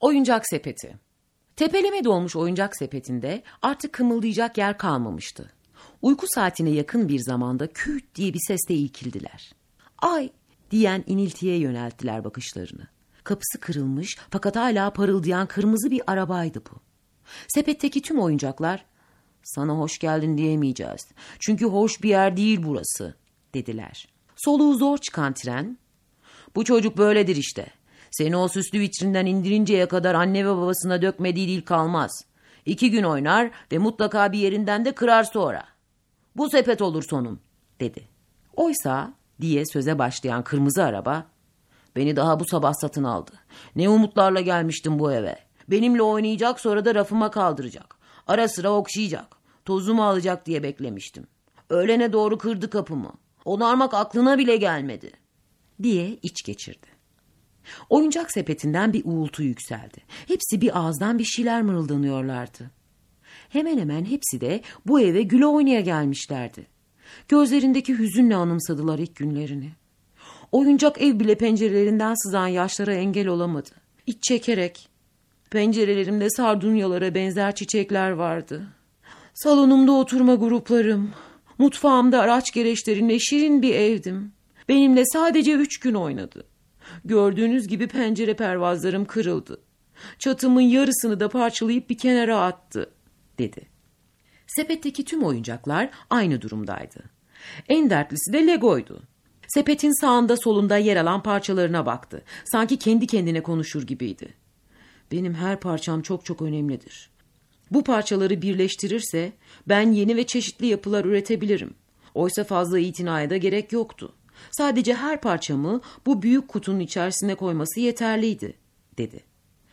Oyuncak sepeti. Tepeleme dolmuş oyuncak sepetinde artık kımıldayacak yer kalmamıştı. Uyku saatine yakın bir zamanda küt diye bir sesle ilkildiler. Ay diyen iniltiye yönelttiler bakışlarını. Kapısı kırılmış fakat hala parıldayan kırmızı bir arabaydı bu. Sepetteki tüm oyuncaklar sana hoş geldin diyemeyeceğiz. Çünkü hoş bir yer değil burası dediler. Soluğu zor çıkan tren bu çocuk böyledir işte. Seni o süslü vitrinden indirinceye kadar anne ve babasına dökmediği dil kalmaz. İki gün oynar ve mutlaka bir yerinden de kırar sonra. Bu sepet olur sonun, dedi. Oysa diye söze başlayan kırmızı araba, beni daha bu sabah satın aldı. Ne umutlarla gelmiştim bu eve. Benimle oynayacak sonra da rafıma kaldıracak. Ara sıra okşayacak. Tozumu alacak diye beklemiştim. Öğlene doğru kırdı kapımı. Onarmak aklına bile gelmedi. Diye iç geçirdi. Oyuncak sepetinden bir uğultu yükseldi. Hepsi bir ağızdan bir şeyler mırıldanıyorlardı. Hemen hemen hepsi de bu eve güle oynaya gelmişlerdi. Gözlerindeki hüzünle anımsadılar ilk günlerini. Oyuncak ev bile pencerelerinden sızan yaşlara engel olamadı. İç çekerek, pencerelerimde sardunyalara benzer çiçekler vardı. Salonumda oturma gruplarım, mutfağımda araç gereçlerine şirin bir evdim. Benimle sadece üç gün oynadı. Gördüğünüz gibi pencere pervazlarım kırıldı. Çatımın yarısını da parçalayıp bir kenara attı, dedi. Sepetteki tüm oyuncaklar aynı durumdaydı. En dertlisi de Lego'ydu. Sepetin sağında solunda yer alan parçalarına baktı. Sanki kendi kendine konuşur gibiydi. Benim her parçam çok çok önemlidir. Bu parçaları birleştirirse ben yeni ve çeşitli yapılar üretebilirim. Oysa fazla itinaya da gerek yoktu. Sadece her parçamı bu büyük kutunun içerisine koyması yeterliydi, dedi.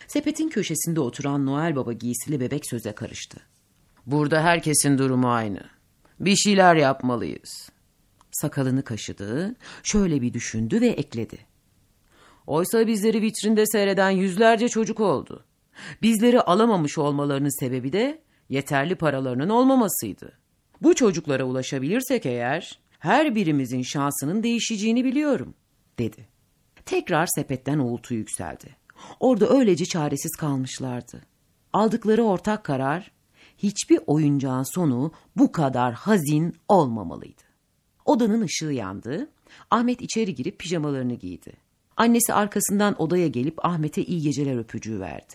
Sepetin köşesinde oturan Noel Baba giysili bebek söze karıştı. Burada herkesin durumu aynı. Bir şeyler yapmalıyız. Sakalını kaşıdı, şöyle bir düşündü ve ekledi. Oysa bizleri vitrinde seyreden yüzlerce çocuk oldu. Bizleri alamamış olmalarının sebebi de yeterli paralarının olmamasıydı. Bu çocuklara ulaşabilirsek eğer her birimizin şansının değişeceğini biliyorum, dedi. Tekrar sepetten uğultu yükseldi. Orada öylece çaresiz kalmışlardı. Aldıkları ortak karar, hiçbir oyuncağın sonu bu kadar hazin olmamalıydı. Odanın ışığı yandı. Ahmet içeri girip pijamalarını giydi. Annesi arkasından odaya gelip Ahmet'e iyi geceler öpücüğü verdi.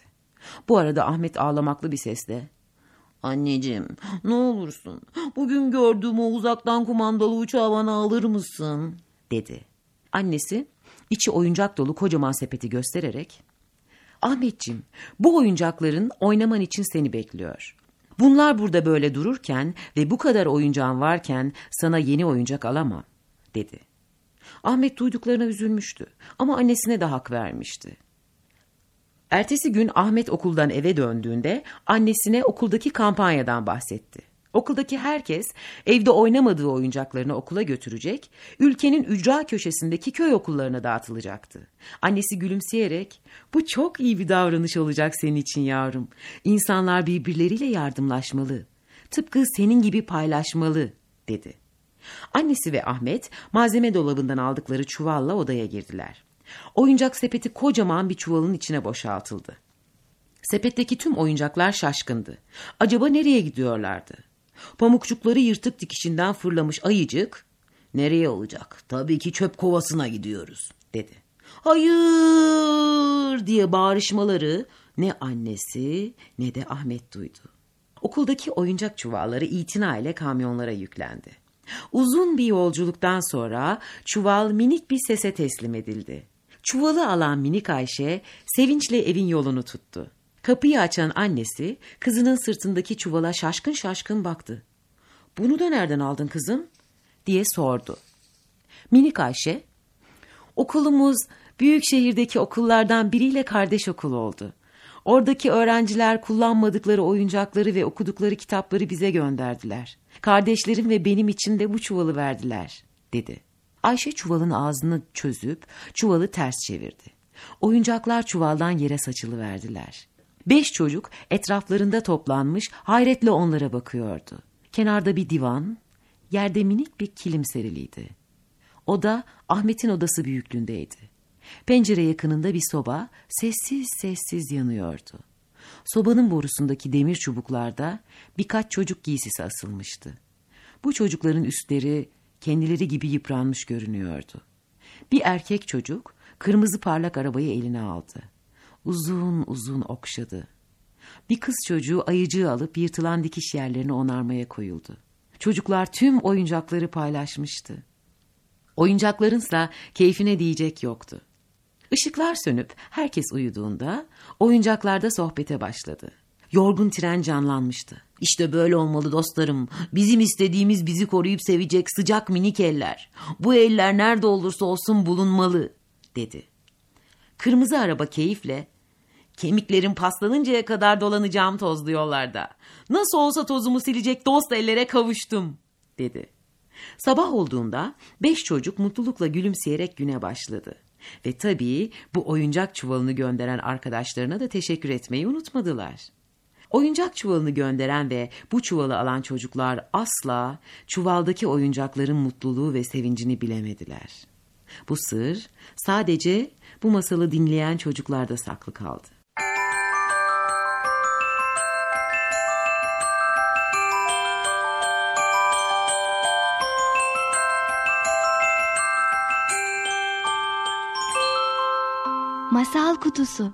Bu arada Ahmet ağlamaklı bir sesle Anneciğim ne olursun bugün gördüğüm o uzaktan kumandalı uçağı bana alır mısın? dedi. Annesi içi oyuncak dolu kocaman sepeti göstererek Ahmetciğim bu oyuncakların oynaman için seni bekliyor. Bunlar burada böyle dururken ve bu kadar oyuncağın varken sana yeni oyuncak alamam dedi. Ahmet duyduklarına üzülmüştü ama annesine de hak vermişti. Ertesi gün Ahmet okuldan eve döndüğünde annesine okuldaki kampanyadan bahsetti. Okuldaki herkes evde oynamadığı oyuncaklarını okula götürecek, ülkenin ücra köşesindeki köy okullarına dağıtılacaktı. Annesi gülümseyerek, bu çok iyi bir davranış olacak senin için yavrum. İnsanlar birbirleriyle yardımlaşmalı. Tıpkı senin gibi paylaşmalı, dedi. Annesi ve Ahmet malzeme dolabından aldıkları çuvalla odaya girdiler. Oyuncak sepeti kocaman bir çuvalın içine boşaltıldı. Sepetteki tüm oyuncaklar şaşkındı. Acaba nereye gidiyorlardı? Pamukçukları yırtık dikişinden fırlamış ayıcık, nereye olacak? Tabii ki çöp kovasına gidiyoruz, dedi. Hayır diye bağırışmaları ne annesi ne de Ahmet duydu. Okuldaki oyuncak çuvalları itina ile kamyonlara yüklendi. Uzun bir yolculuktan sonra çuval minik bir sese teslim edildi. Çuvalı alan minik Ayşe sevinçle evin yolunu tuttu. Kapıyı açan annesi kızının sırtındaki çuvala şaşkın şaşkın baktı. Bunu da nereden aldın kızım? diye sordu. Minik Ayşe, okulumuz Büyük şehirdeki okullardan biriyle kardeş okul oldu. Oradaki öğrenciler kullanmadıkları oyuncakları ve okudukları kitapları bize gönderdiler. Kardeşlerim ve benim için de bu çuvalı verdiler, dedi. Ayşe çuvalın ağzını çözüp çuvalı ters çevirdi. Oyuncaklar çuvaldan yere saçılı verdiler. Beş çocuk etraflarında toplanmış hayretle onlara bakıyordu. Kenarda bir divan, yerde minik bir kilim seriliydi. Oda Ahmet'in odası büyüklüğündeydi. Pencere yakınında bir soba sessiz sessiz yanıyordu. Sobanın borusundaki demir çubuklarda birkaç çocuk giysisi asılmıştı. Bu çocukların üstleri kendileri gibi yıpranmış görünüyordu. Bir erkek çocuk kırmızı parlak arabayı eline aldı. Uzun uzun okşadı. Bir kız çocuğu ayıcığı alıp yırtılan dikiş yerlerini onarmaya koyuldu. Çocuklar tüm oyuncakları paylaşmıştı. Oyuncaklarınsa keyfine diyecek yoktu. Işıklar sönüp herkes uyuduğunda oyuncaklarda sohbete başladı. Yorgun tren canlanmıştı. İşte böyle olmalı dostlarım. Bizim istediğimiz bizi koruyup sevecek sıcak minik eller. Bu eller nerede olursa olsun bulunmalı, dedi. Kırmızı araba keyifle, kemiklerim paslanıncaya kadar dolanacağım tozlu yollarda. Nasıl olsa tozumu silecek dost ellere kavuştum, dedi. Sabah olduğunda beş çocuk mutlulukla gülümseyerek güne başladı. Ve tabii bu oyuncak çuvalını gönderen arkadaşlarına da teşekkür etmeyi unutmadılar. Oyuncak çuvalını gönderen ve bu çuvalı alan çocuklar asla çuvaldaki oyuncakların mutluluğu ve sevincini bilemediler. Bu sır sadece bu masalı dinleyen çocuklarda saklı kaldı. Masal Kutusu